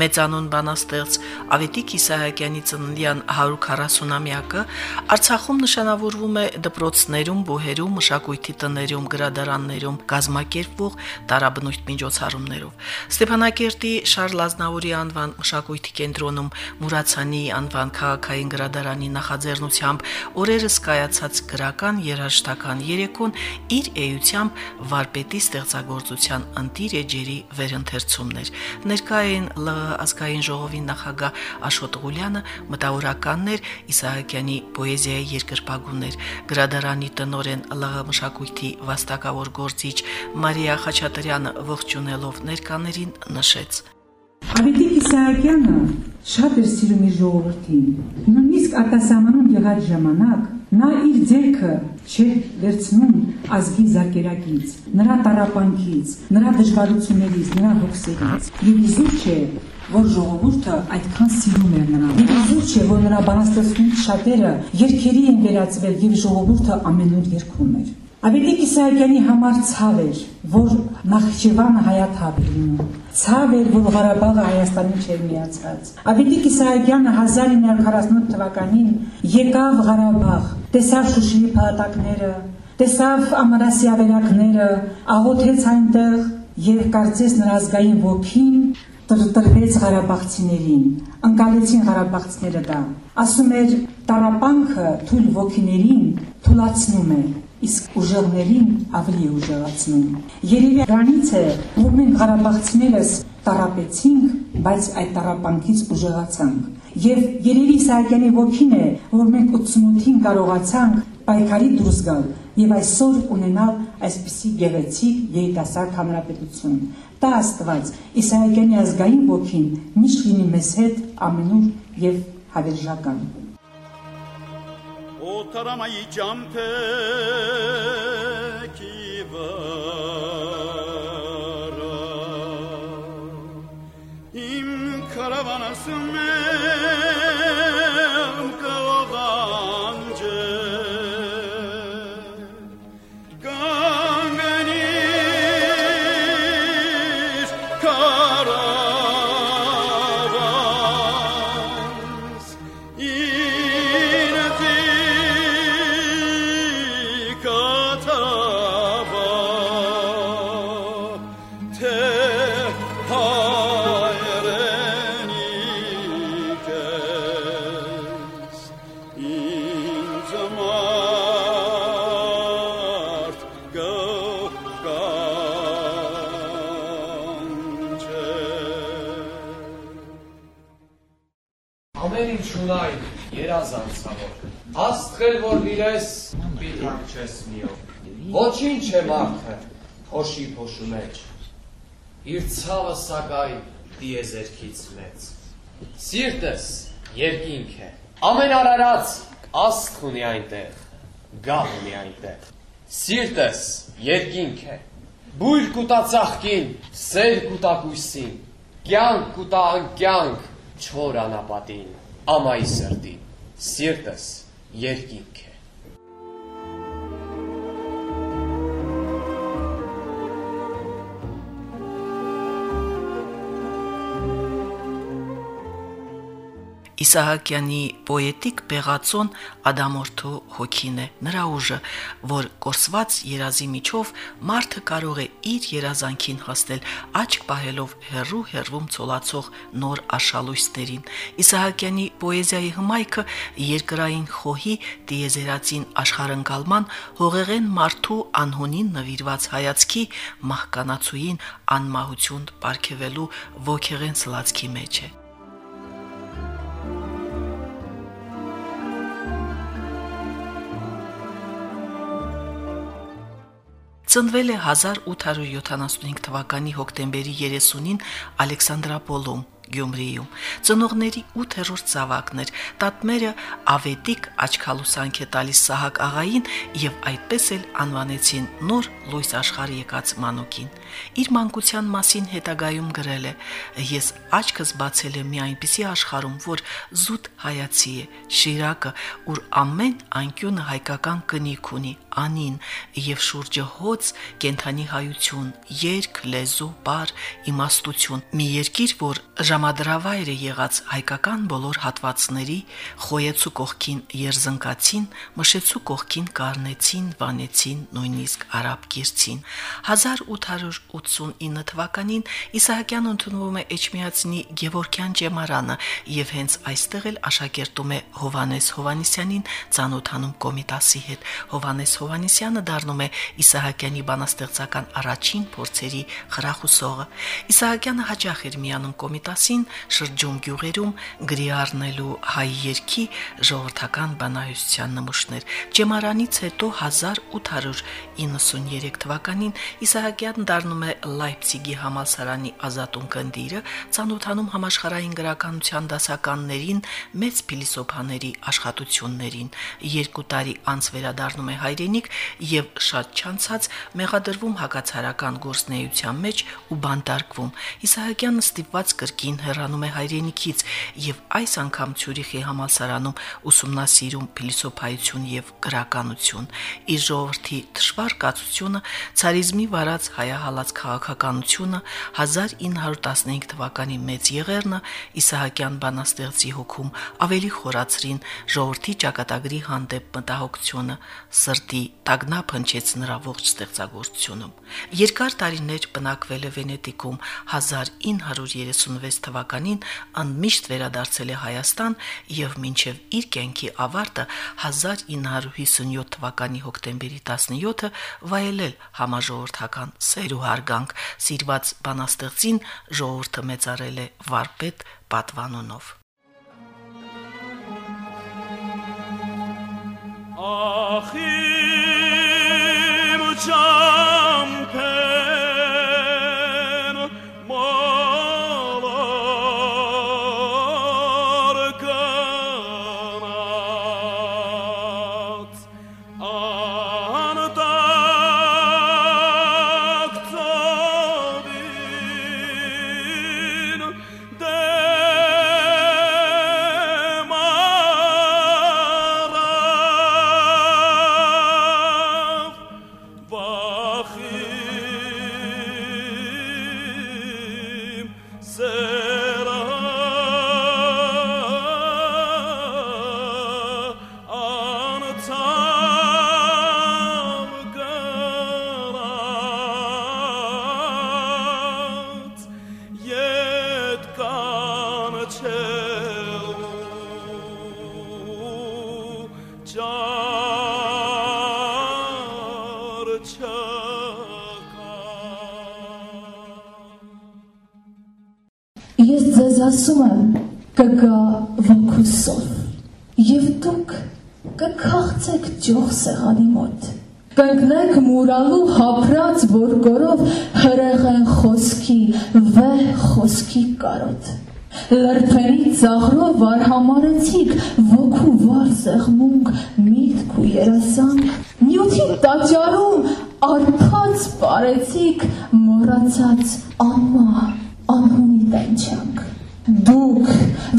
մեծանուն բանաստեղծ Ավետիք Իսահակյանի ծննդյան 140-ամյակը Արցախում նշանավորվում է դպրոցներում, բուհերում, մշակույթի տներում, գրադարաններում գազམ་ակերպվող տարաբնույթ միջոցառումներով։ Ստեփանակերտի Շարլ Ազնավուրի անվան մշակույթի կենտրոնում Մուրացանի անվան քաղաքային գրադարանի նախաձեռնությամբ օրերս կայացած գրական երաժշտական երեկոն իր էությամբ վարպետի ստեղծագործության ընտիր էջերի վերընթերցումներ։ Ներկային ԼՂ ազգային ժողովի նախագահ Աշոտ Ղուլյանը, մտավորականներ Իսահակյանի պոեզիայի երկրպագուներ, գրադարանի տնորեն ԼՂ մշակույթի վաստակավոր գործիչ Մարիա Խաչատրյանը ողջունելով ներկաներին նշեց. Ավետիք Իսահակյանը շատ էր սիրում իր ժողովրդին։ Նույնիսկ արտասահմանում եղած ժամանակ նա իր ձեռքը չէր վերցնում ազգի զարկերակից, նրա տարապանքից, նրա դժվարություններից, նրա հոգսերից։ Եվ իզուր չէ, որ ժողովուրդը այդքան սիրում էր նրան։ Եվ իզուր չէ, որ նրա բանաստեղծությունից շատերը երկերի են վերածվել եւ ժողովուրդը ամենուր երգում էր։ Ավետիք Իսահակյանի համար ցավ էր, որ Նախիջևանը հայաթափ լինում։ Ցավ էր, որ Ղարաբաղը Հայաստանին չէր միացած։ Ավետիք Իսահակյանը 1948 թվականին եկավ Ղարաբաղ, տեսավ Շուշիի փաթակները, տեսավ ամրասիավերակները, աղոթեց այնտեղ եւ կարծես նրա ազգային ոգին տրտրվեց Ղարաբաղցիներին, անկալեցին Ղարաբաղցիները դա։ Ասում էր՝ տարապանքը թույլ ոգիներին թույլացնում է, իսկ ուժեղներին ավելի ուժեղացնում։ Երևի դրանից է, որ մենք Ղարաբաղցիներս տարապեցինք, բայց այդ տարապանքից ուժեղացանք։ Եվ երևի Իսահակյանի ոգին է, որ մենք 88-ին կարողացանք պայքարի դուրս գալ եւ այսօր ունենալ այսպիսի գեղեցիկ երիտասարդ հանրապետություն։ Տա Աստված Իսահակյանի ազգային ոգին միշտ լինի մեզ հետ ամենուր եւ հավերժական։ O taramayacağım peki vara İm karavanasın mı? Լիրես, պիտան չես միով։ Ոչինչ է մարդը, փոշի փոշու մեջ։ Իր ցավը սակայն դիեզերքից մեծ։ Սիրտս երկինք է։ Ամեն արարած աստղ ունի այնտեղ, գահ ունի այնտեղ։ Սիրտս երկինք է։ Բույր կուտա ծաղկին, սեր կուտա կույսին, կյանք կուտա անկյանք, չոր անապատին, ամայի սրտին, սիրտս երկինք Իսահակյանի պոետիկ բեղացոն Ադամորթու հոգին է, նրա ուժը, որ կորսված երազի միջով մարդը կարող է իր երազանքին հասնել, աչք պահելով հերրու հերվում ցոլացող նոր աշալույսներին։ Իսահակյանի պոեզիայի հմայքը երկրային խոհի դիեզերացին աշխարհընկալման հողեղեն մարդու անհունին նվիրված հայացքի մահկանացուին անմահություն ապարգևելու ոգեղեն սլացքի մեջ է։ Ծնվել է 1875 թվականի հոկտեմբերի 30-ին Ալեքսանդրապոլում, Գյումրիում։ Ծնողների 8-րդ զավակն էր։ Տատմերը Ավետիկ աչքալուսանք է տալիս Սահակ աղային եւ այդպես էլ անվանեցին նոր լույս աշխարհ եկած մանուկին։ Իր մանկության մասին հետագայում գրել է. Ես աչքս բացել եմ մի այնպիսի աշխարհում, որ զուտ հայացի է, Շիրակը, ուր ամեն անկյունը հայկական կնիկ ունի, անին եւ շուրջը հոց, կենթանի հայություն, երկ, լեզու, բար, իմաստություն։ Մի երկիր, որ ժամադրավայր է եղած հայկական բոլոր հատվածների, խոյեցու կողքին երզնկացին, մշեցու կողքին կառնեցին, վանեցին, նույնիսկ արաբ կիրցին։ 1889 թվականին Իսահակյանը ընդունվում է Էջմիածնի Գևորքյան ջեմարանը եւ հենց այստեղ էլ աշակերտում է Հովանես Հովանիսյանին ծանոթանում Կոմիտասի հետ։ Հովանես Հովանիսյանը դառնում է Իսահակյանի բանաստեղծական առաջին փորձերի խրախուսողը։ Իսահակյանը հաճախ էր միանում Կոմիտասին շրջում գյուղերում գրի առնելու հայ երկի ժողովրդական բանահյուսության նմուշներ։ Ջեմարանից հետո 1893 թվականին Իսահակյանն դառնում է Լայպցիգի համալսարանի ազատուն կնդիրը, ցանոթանում համաշխարհային գրականության դասականներին, մեծ փիլիսոփաների աշխատություններին։ Երկու տարի անց վերադառնում է հայրենիք եւ շատ չանցած մեղադրվում հակացարական գործնեայության մեջ ու բանտարկվում։ Իսահակյանը ստիպված կրկին հեռանում է հայրենիքից եւ այս անգամ Ցյուրիխի համալսարանում ուսումնասիրում փիլիսոփայություն եւ գրականություն։ Իր ժողովրդի դժվար կացությունը ցարիզմի վարած հայահալած քաղաքականությունը 1915 թվականի մեծ եղերնը Իսահակյան բանաստեղծի հոգում ավելի խորացրին ժողովրդի ճակատագրի հանդեպ մտահոգությունը, սրտի տագնապ հնչեց նրա ողջ ստեղծագործությունում։ Երկար տարիներ բնակվել է Վենետիկում 1936 թվականին անմիշտ վերադարձել է Հայաստան եւ մինչեւ իր կյանքի ավարտը 1957 թվականի հոկտեմբերի 17-ը վայելել համաժողովրդական սեր ու հարգանք սիրված բանաստեղծին ժողովուրդը մեծարել է վարպետ պատվանունով Ach, im կքաղցեք ջող սեղանի մոտ։ Կընկնեք մուրալու հապրած որգորով հրեղեն խոսքի, վեհ խոսքի կարոտ։ Լրբերի ծաղրով արհամարեցիք ոգու վար սեղմունք միտք ու երասան նյութի տաճարում արփած parեցիք մոռացած անմա անհունի տենչանք դուք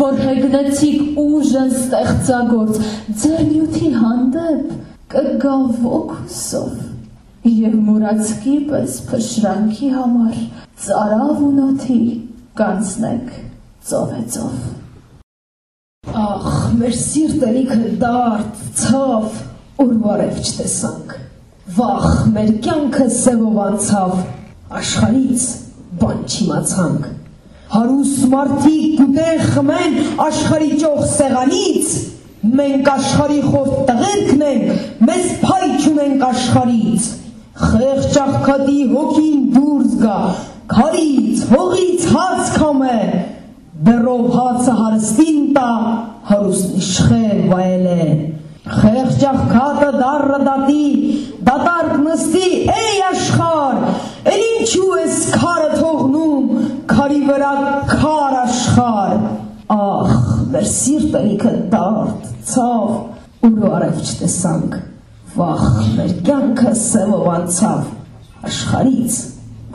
որ հեգնեցիք ուժը ստեղծագործ ձեր նյութի հանդեպ կգա ոգուսով եւ մուրացքի պես փշրանքի համար ծարավ ու նոթի կանցնեք ծովեծով Ախ, մեր սիրտը լիքը դարդ, ցավ, ուր բարև չտեսանք։ Վախ, մեր կյանքը սևով անցավ, աշխարից բան չիմացանք։ Հարուս մարդիկ գուտեղ խմեն աշխարի ճոխ սեղանից, մենք աշխարի խորտ տղերքն ենք, մեզ փայ չունենք աշխարից։ Խեղ ճախքատի հոգին դուրս գա, քարից, հողից հաց քամե, Բերով հացը հարստին տա, հարուստ իշխեր վայելե։ Խեղ ճախքատը դարը դատի, դատարկ նստի, էй աշխար, էլ ինչու ես քարը թողնում, կրակի վրա քար աշխար, ախ, մեր սիրտը լիքը տարտ, ցավ ուրու արև չտեսանք, վախ, մեր կյանքը սևով անցավ, աշխարից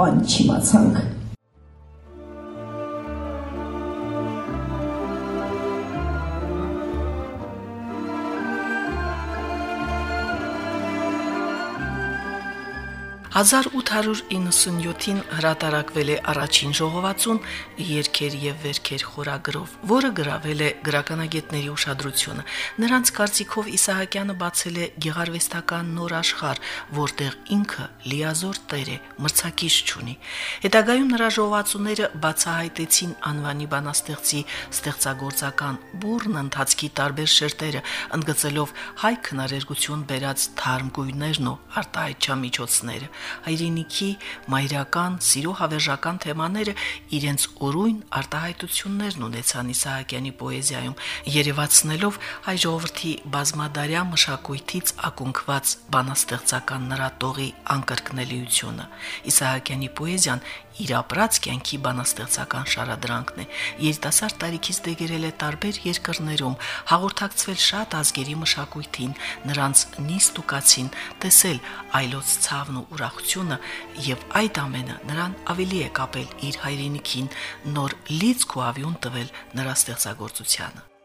բան չիմացանք։ 1897-ին հրատարակվել է առաջին ժողովածուն երկեր եւ վերքեր խորագրով, որը գրավել է գրականագետների ուշադրությունը։ Նրանց կարծիքով Իսահակյանը բացել է գեղարվեստական նոր աշխարհ, որտեղ ինքը լիազոր տեր է, մրցակից չունի։ Հետագայում նրա ժողովածուները բացահայտեցին անվանի բանաստեղծի ստեղծագործական բուրն ընթացքի տարբեր շերտերը, ընդգծելով հայ քնարերգություն բերած թարմ գույներն ու արտահայտչամիջոցները հայրենիքի, մայրական, սիրո հավերժական թեմաները իրենց օրույն արտահայտություններն ունեցան Իսահակյանի պոեզիայում, երևացնելով հայ ժողովրդի բազմադարյա մշակույթից ակունքված բանաստեղծական նրա տողի անկրկնելիությունը։ Իսահակյանի պոեզիան իր ապրած կյանքի բանաստեղծական շարադրանքն է։ Երիտասարդ տարիքից դեգերել է տարբեր երկրներում, հաղորդակցվել շատ ազգերի մշակույթին, նրանց նիստ ու կացին, տեսել այլոց ցավն ու ուրախությունը եւ այդ ամենը նրան ավելի է կապել իր հայրենիքին, նոր լիցք ու ավյուն տվել նրա ստեղծագործությանը։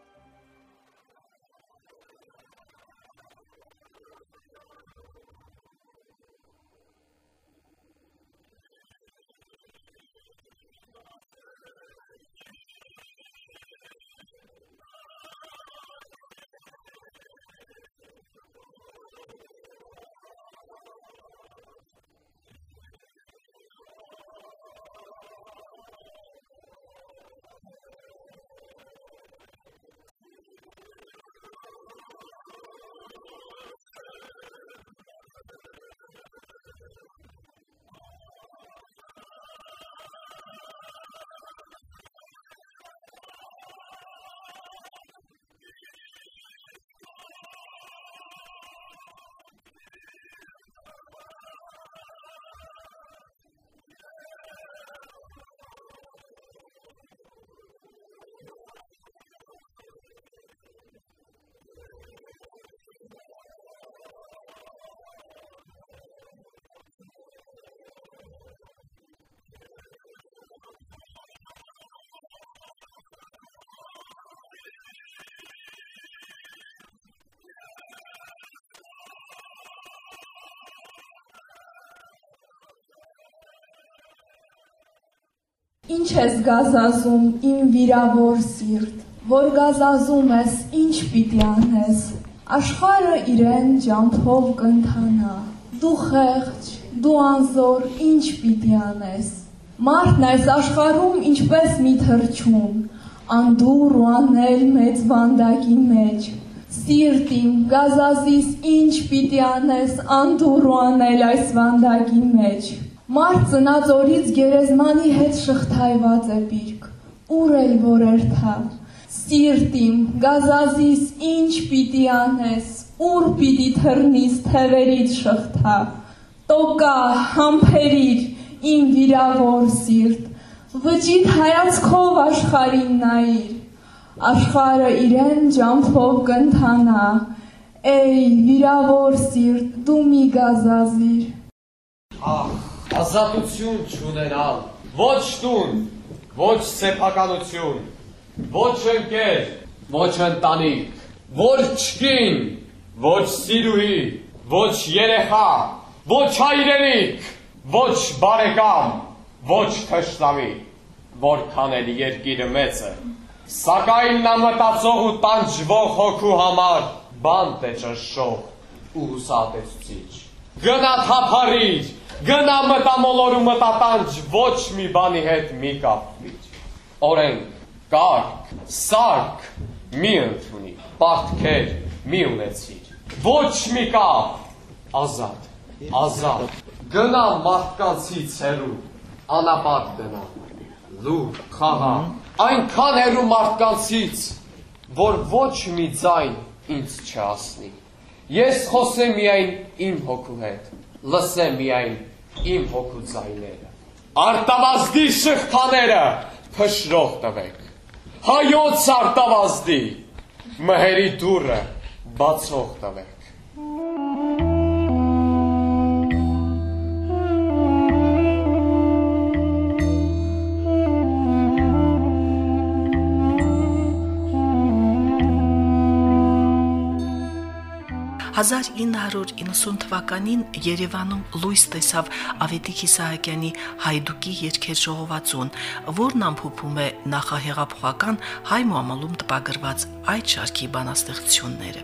Ինչ ես գազազում իմ վիրավոր սիրտ, որ գազազում ես, ինչ պիտի անես։ Աշխարը իրեն ջամփով կընթանա։ Դու խեղճ, դու անզոր, ինչ պիտի անես։ Մարդն այս աշխարհում ինչպես մի թրջուն, անդուր ու անել մեծ վանդակի մեջ։ Սիրտ իմ, գազազիս ինչ պիտի անես, անդուր ու անել այս վանդակի մեջ։ Մարդ ծնած օրից գերեզմանի հետ շղթայված է պիրկ, ուր էլ որ երթա, սիրտ իմ, գազազիս ինչ պիտի անես, ուր պիտի թռնիս թևերից շղթա, տոկա, համբերիր, իմ վիրավոր սիրտ, վճիտ հայացքով աշխարին նայիր, աշխարը իրեն ջամփով կընթանա, Էй, վիրավոր սիրտ, դու մի գազազիր։ Ահ, ազատություն չունենալ, ոչ տուն, ոչ սեփականություն, ոչ ընկեր, ոչ ընտանիք, ոչ չկին, ոչ սիրուհի, ոչ երեխա, ոչ հայրենիք, ոչ բարեկամ, ոչ թշնամի, որքան էլ երկիրը մեծ է, սակայն նա մտածող ու տանջվող հոգու համար բանտ է ճնշող ու հուսատեսուցիչ։ Գնա թափարիր, Գնա մտամոլոր ու մտատանջ ոչ մի բանի հետ մի կապվիչ։ Օրենք, կարգ, սարք մի ընդունի, պարտքեր մի ունեցիր։ Ոչ մի կապ, ազատ, ազատ։ Գնա մարդկանցից հերու, անապատ գնա, լուր, խաղա, այնքան հերու մարդկանցից, որ ոչ մի ձայն ինձ չասնի։ Ես խոսեմ միայն իմ հոգու հետ, լսեմ միայն իմ հոգու ձայները։ Արտավազդի շղթաները փշրող տվեք։ հայոց արտավազդի մհերի դուրը բացող տվեք։ «1990 թվականին Երևանում լույս տեսավ Ավետիք Իսահակյանի Հայդուկի երկեր ժողովածուն, որն ամփոփում է նախահեղափոխական հայ մամալում տպագրված այդ շարքի բանաստեղծությունները։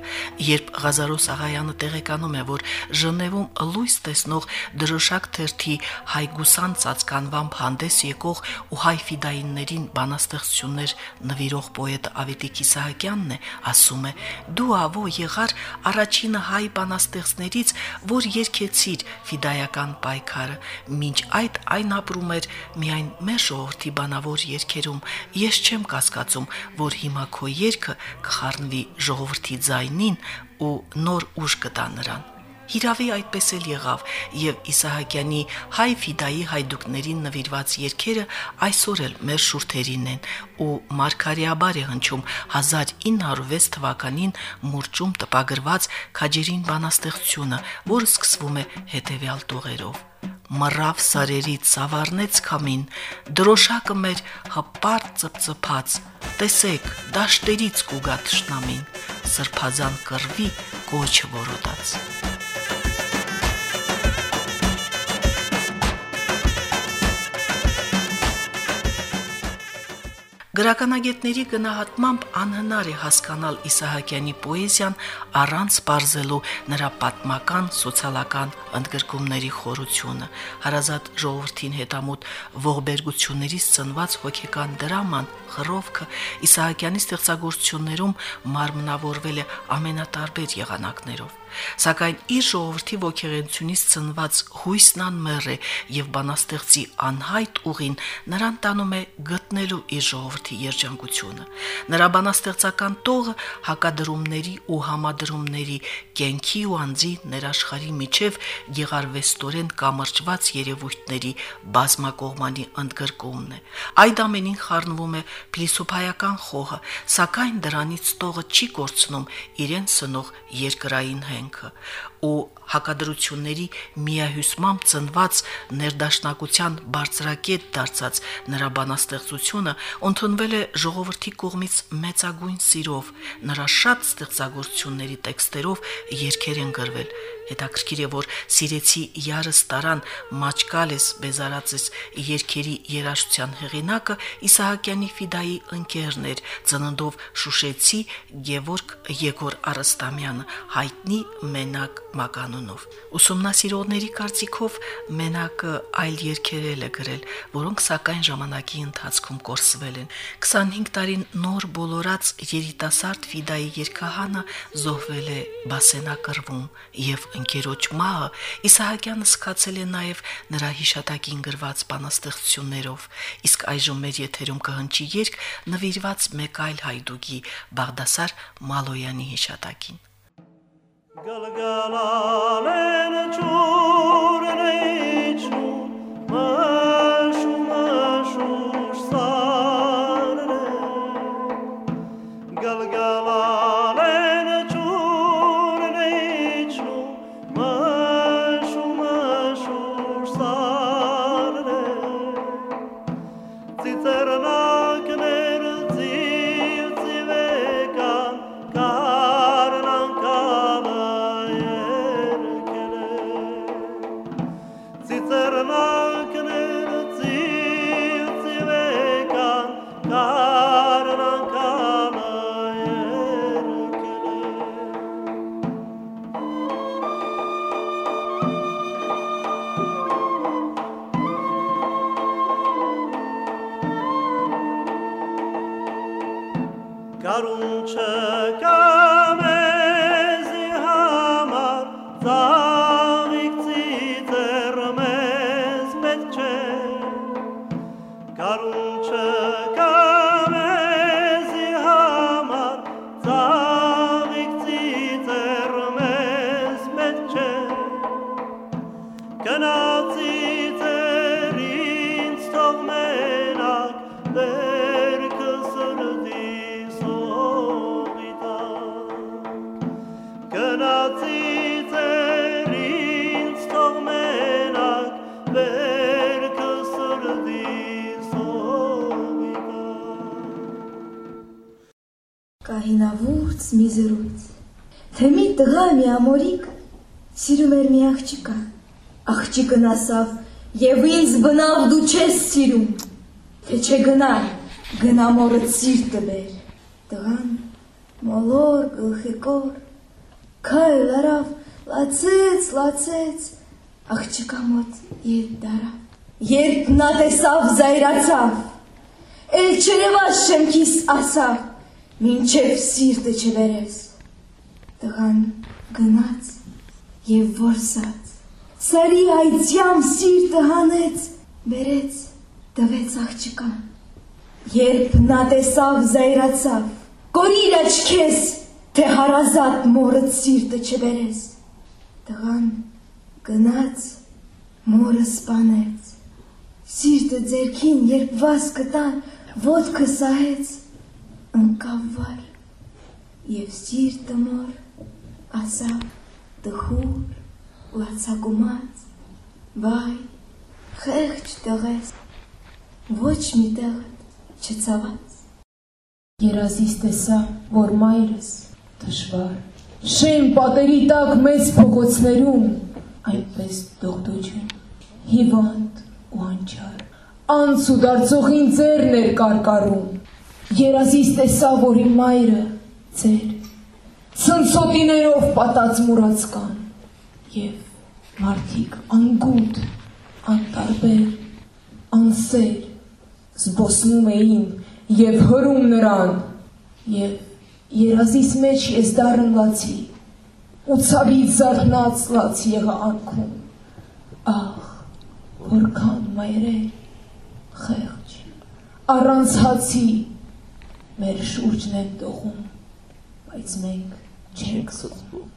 Երբ Ղազարոս Աղայանը տեղեկանում է, որ Ժնևում լույս տեսնող դրոշակ թերթի հայգուսան ծածկանվամբ հանդես եկող ու հայ ֆիդայիններին բանաստեղծություններ նվիրող պոետ Ավետիք Իսահակյանն է, ասում է. «Դու ավո եղար առաջինը հայ բանաստեղծներից, որ երկեցիր ֆիդայական պայքարը, մինչ այդ այն ապրում էր միայն մեր ժողովրդի բանավոր երկերում։ Ես չեմ կասկածում, որ հիմա քո երկը կխառնվի ժողովրդի ձայնին ու նոր ուժ կտա նրան։ Հիրավի այդպես էլ եղավ, եւ Իսահակյանի հայ ֆիդայի հայդուկներին նվիրված երկերը այսօր էլ մեր շուրթերին են ու մարգարեաբար է հնչում 1906 թվականին մուրճում տպագրված քաջերին բանաստեղծությունը, որը սկսվում է հետեւյալ տողերով. Մռավ սարերից սավառնեց քամին դրոշակը մեր հպարտ ծպծփած տեսեք դաշտերից կուգա տշնամին սրբազան կռվի կոչը որոտած Գրականագետների գնահատմամբ անհնար է հասկանալ Իսահակյանի պոեզիան առանց բարձելու նրա պատմական, սոցիալական ընդգրկումների խորությունը։ Հարազատ ժողովրդին հետամուտ ողբերգություններից ծնված հոգեկան դրաման խռովքը Իսահակյանի ստեղծագործություններում մարմնավորվել է ամենատարբեր եղանակներով։ Սակայն իր ժողովրդի ողջեղենությունից ծնված հույսն անմեռ է եւ բանաստեղծի անհայտ ուղին նրան տանում է գտնելու իր ժողովրդի երջանկությունը։ Նրա բանաստեղծական տողը հակադրումների ու համադրումների, կենքի ու անձի ներաշխարի միջև եղարվեստորեն կամրջված երևույթների բազմակողմանի ընդգրկումն է։ Այդ ամենին խառնվում է փիլիսոփայական խոհը, սակայն դրանից տողը չի կորցնում իրեն սնող երկրային հեն շենքը ու հակադրությունների միահյուսմամբ ծնված ներդաշնակության բարձրակետ դարձած նրա բանաստեղծությունը ընդունվել է ժողովրդի կողմից մեծագույն սիրով նրա շատ ստեղծագործությունների տեքստերով երկեր են գրվել Հետաքրքիր է, որ Սիրեցի Յարս տարան Մաչկալես Բեզարածես երկերի երաժշտության հեղինակը Իսահակյանի Ֆիդայի ընկերն էր, ծննդով Շուշեցի Գևորգ Եգոր Արստամյանը, հայտնի մենակ մականունով։ Ուսումնասիրողների կարծիքով մենակը այլ երկերել է գրել, որոնք սակայն ժամանակի ընթացքում կորսվել են։ 25 տարին նոր բոլորած երիտասարդ Ֆիդայի երկհանը զոհվել է բասենակրվում եւ ընկերոջ մահը Իսահակյանը սկացել է նաեւ նրա հիշատակին գրված բանաստեղծություններով։ Իսկ այժմ մեր եթերում կհնչի երգ նվիրված մեկ այլ հայդուկի Բաղդասար Մալոյանի հիշատակին։ Gala gala lena churane մի զրույց։ Թե մի տղա մի ամորիկ սիրում էր մի աղջիկա։ Աղջիկն ասավ. «Եվ ինձ բնավ դու չես սիրում»։ Թե չգնար, գնա մորդ սիրտը բեր։ Տղան մոլոր գլխիկոր քայլ արավ, լացեց, լացեց, աղջիկա մոտ ետ դարավ։ Երբ նա տեսավ զայրացավ, էլ չերևաց շեմքիս ասավ, մինչև սիրտը չվերես։ Տղան գնաց եւ որսած։ Սարի այցյամ սիրտը հանեց, բերեց, տվեց աղջկան։ Երբ նա տեսավ զայրացավ, կորիր աչքես, թե հարազատ մորդ սիրտը չբերես։ Տղան գնաց, մորը սպանեց։ Սիրտը ձերքին, երբ վաս կտան, ոտքը սահեց, ընկավ վար, և սիրտը մոր ասավ տխուր, լացակումած, վայ, խեղջ տղես, ոչ մի տեղդ չծաված։ Երազիս տեսա, որ մայրս թշվար, շեմ պատերի տակ մեծ փողոցներում, այնպես դողդոջում, հիվանդ ու անչար, անց ու դարձողին ձերն էր կարկարում, երազիս տեսա, որ իմ մայրը ձեր, ցնցոտիներով պատած մուրած կան, եւ մարդիկ անգութ, անտարբեր, անսեր զբոսնում էին եւ հրում նրան եւ երազիս մեջ ես դառնացի ու ցավից զարթնած լաց եղա անքում ախ որքան մայրեր խեղճ առանց հացի մեր շուրջն են տողում բայց մենք չենք սուզվում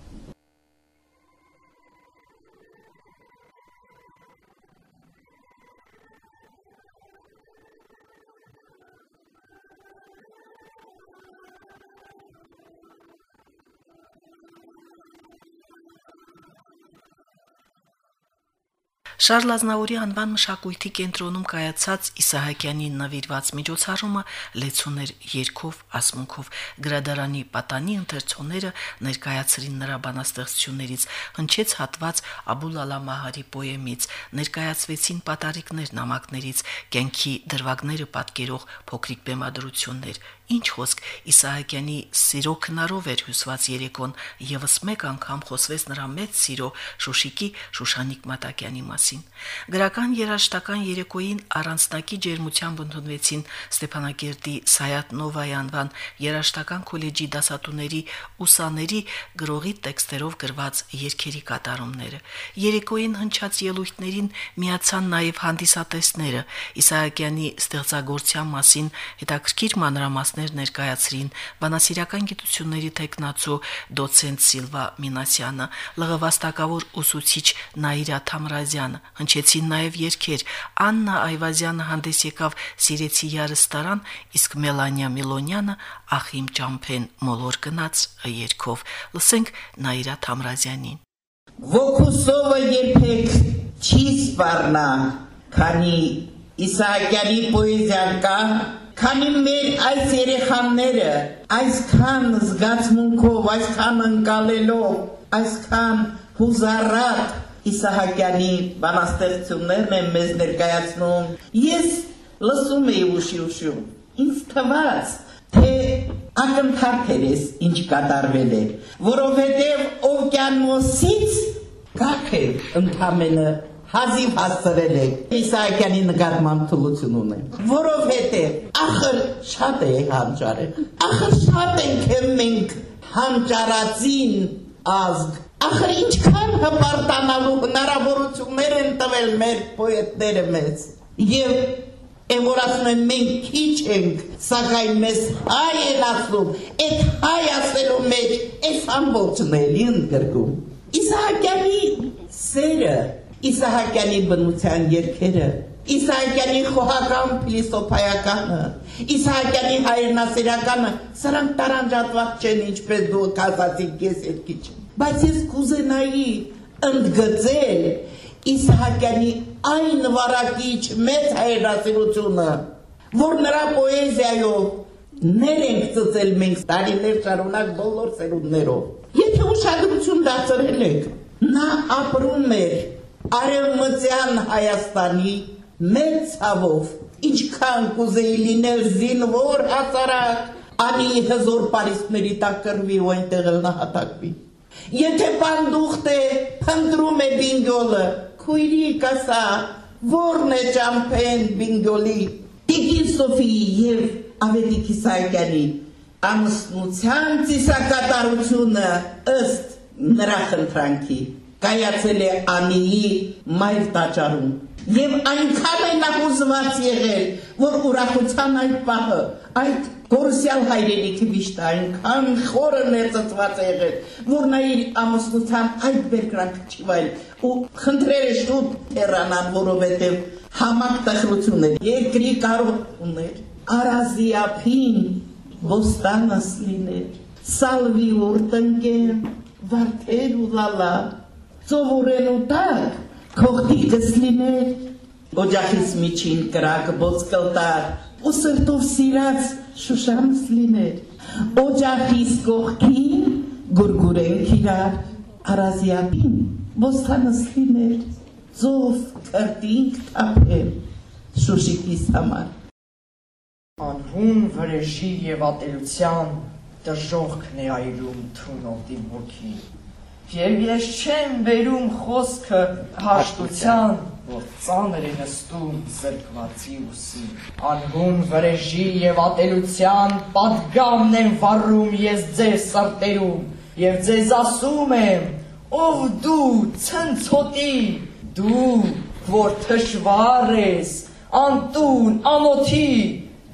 Շարլ Ազնավուրի անվան մշակույթի կենտրոնում կայացած Իսահակյանին նվիրված միջոցառումը լեցուներ երկով ասմունքով գրադարանի պատանի ընթերցողները ներկայացրին նրա բանաստեղծություններից հնչեց հատված Աբուլ Ալամահարի պոեմից ներկայացվեցին պատարիկներ նամակներից կենքի դրվագները պատկերող փոքրիկ բեմադրություններ Ինչ խոսք Իսահակյանի սիրո քնարով էր հյուսված երեկոն եւս մեկ անգամ խոսվեց նրա մեծ սիրո Շուշիկի Շուշանիկ Մատակյանի մասին։ Գրական երաժշտական երեկոյին առանցնակի ջերմությամբ ընդունվեցին Ստեփանակերտի Սայատ Նովայի անվան երաժշտական քոլեջի դասատուների ուսաների գրողի տեքստերով գրված երգերի կատարումները։ Երեկոյին հնչած ելույթներին միացան նաև հանդիսատեսները Իսահակյանի ստեղծագործության մասին հետաքրքիր մանրամասներ ներկայացրին բանասիրական գիտությունների տեխնացու դոցենտ Սիլվա Մինասյանը, լղվաստակավոր ուսուցիչ Նաիրա Թամրազյանը, հնչեցին նաև երգեր։ Աննա Այվազյանը հանդես եկավ Սիրեցի ярստարան, իսկ Մելանիա Միլոնյանը ախիմ ճամփեն մոլոր գնաց երգով։ Լսենք Նաիրա Թամրազյանին։ Ոգուսովը երբեք չի սպառնա, քանի Իսահակյանի պոեզիան կա Քանի մեր այս երեխաները այսքան զգացմունքով, այսքան ընկալելով, այսքան հուզարատ Իսահակյանի բանաստեղծություններն են մեզ ներկայացնում, ես լսում էի ուշի-ուշում, ինձ թվաց, թե ակնթարթ էր ես ինչ կատարվել է, որովհետև օվկիանոսից կակ է ընդամենը հազիվ հասցրել եք Իսահակյանի նկատմամբ թուլություն ունեմ, որովհետև ախր շատ է հանճարել, ախր շատ ենք մենք հանճարածին ազգ, ախր ինչքան հպարտանալու հնարավորություններ են տվել մեր պոետները մեզ, և Եմ որ ասում եմ մենք քիչ ենք, սակայն մեզ հայ են ասում, այդ հայ ասելու մեջ այս ամբողջն էլի ընդգրկում։ Իսահակյանի սերը Իսահակյանի բնության երգերը, Իսահակյանի խոհական փիլիսոփայականը, Իսահակյանի հայրենասիրականը, սրանք տարանջատված չեն, ինչպես դու կասացիք ես երկիչ։ Բայց ես կուզենայի ընդգծել Իսահակյանի այն վարակիչ մեծ հայրենասիրությունը, որ նրա պոեզիայով ներ ենք ծծել մենք տարիներ շարունակ բոլոր սերունդներով։ Եթե ուշադրություն դարձրել եք, նա ապրում էր արևմտյան Հայաստանի մեր ցավով, ինչքան կուզեի լինել զինվոր հասարակ, անի հզոր պարիսպների տակ կրվի ու այնտեղ էլ նահատակվի։ Եթե բանդուխտ է, փնտրում է բինգոլը, քույրիկ ասա, ո՞րն է ճամփեն բինգոլի։ Տիկին Սոֆիի եւ Ավետիք Իսահակյանի ամուսնության ծիսակատարությունը ըստ նրա խնդրանքի կայացել է Անիի մայր տաճարում եւ այնքան է նա հուզված եղել որ ուրախության այդ պահը այդ Գորսյալ հայրենիքի վիշտը այնքան խորը ներծծված է եղել, որ նա իր ամուսնության այդ բերկրանքը չի վայել ու խնդրել է շուտ հեռանալ, որովհետև համակ տխրություն էր, երկրի կարող ուներ, արազիապին ոստանս լիներ, սալվի ուրտնկեն, վարդեր ու լալա, ծովուրեն ու տակ, քողտիկս լիներ, օջախիս միջին կրակ ոսկլտար, ու սրտով սիրած շուշանս լիներ, օջախիս կողքին գուրգուրենք իրար, արազիապին ոստանս լիներ, ծով կրտինք թապել, շուշիկիս համար անհուն վրեժի եւ ատելության դժողքն է այրում թունոտ իմ հոգին։ Եվ ես չեմ վերում խոսքը հաշտության, որ ծանր է նստում զրկվածի ուսին։ Անհուն վրեժի եւ ատելության պատգամն եմ վառում ես ձեր սրտերում, եւ ձեզ ասում եմ, ով դու ցնցոտի, դու, որ թշվառ ես, անտուն, անոթի,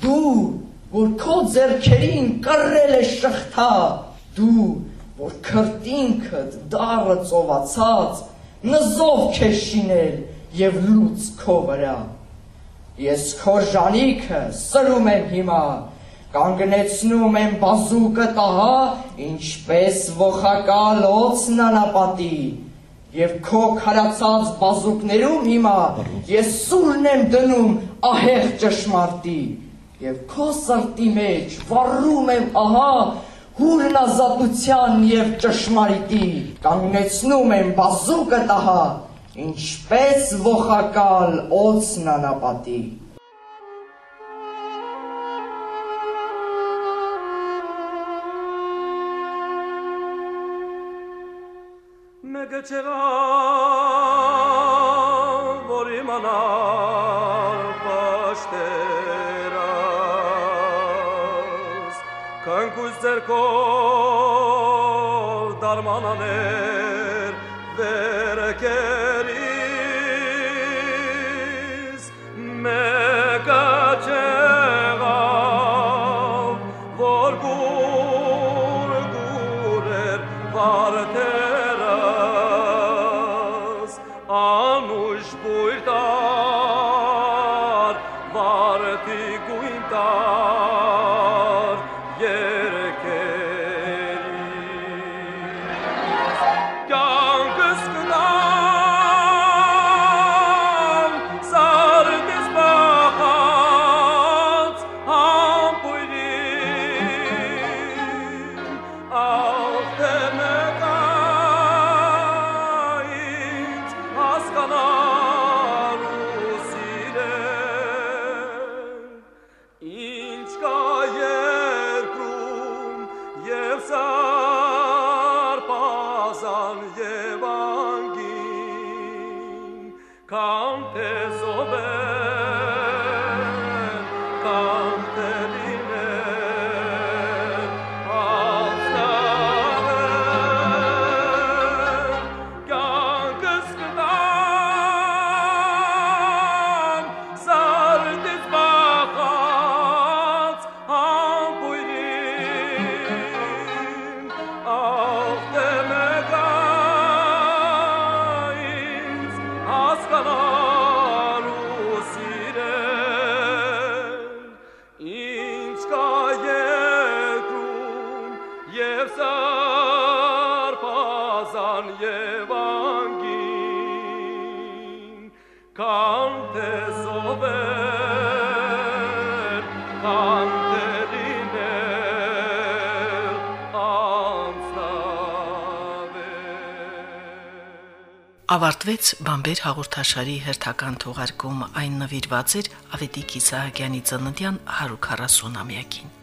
Դու, որ քո ձեռքերին կռել է շղթա, դու, որ քրտինքդ դառը ծովացած, նզով քեզ շինել եւ լուծ քո վրա։ Ես քո ժանիքը սրում եմ հիմա, կանգնեցնում եմ բազուկը տահա, ինչպես ողակալ օծն անապատի, եւ քո քարացած բազուկներում հիմա ես սուրն եմ դնում ահեղ ճշմարտի եւ քո սրտի մեջ վառում եմ ահա հուրն ազատության եւ ճշմարիտի կանգնեցնում եմ բազուկը տահա ինչպես ողակալ օծն անապատի Մեկը Ավարտվեց Բամբեր հաղորդաշարի հերթական թողարկումը, այն նվիրված էր Ավետիք Իսահակյանի ծննդյան 140-ամյակին։